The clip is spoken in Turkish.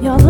Yalan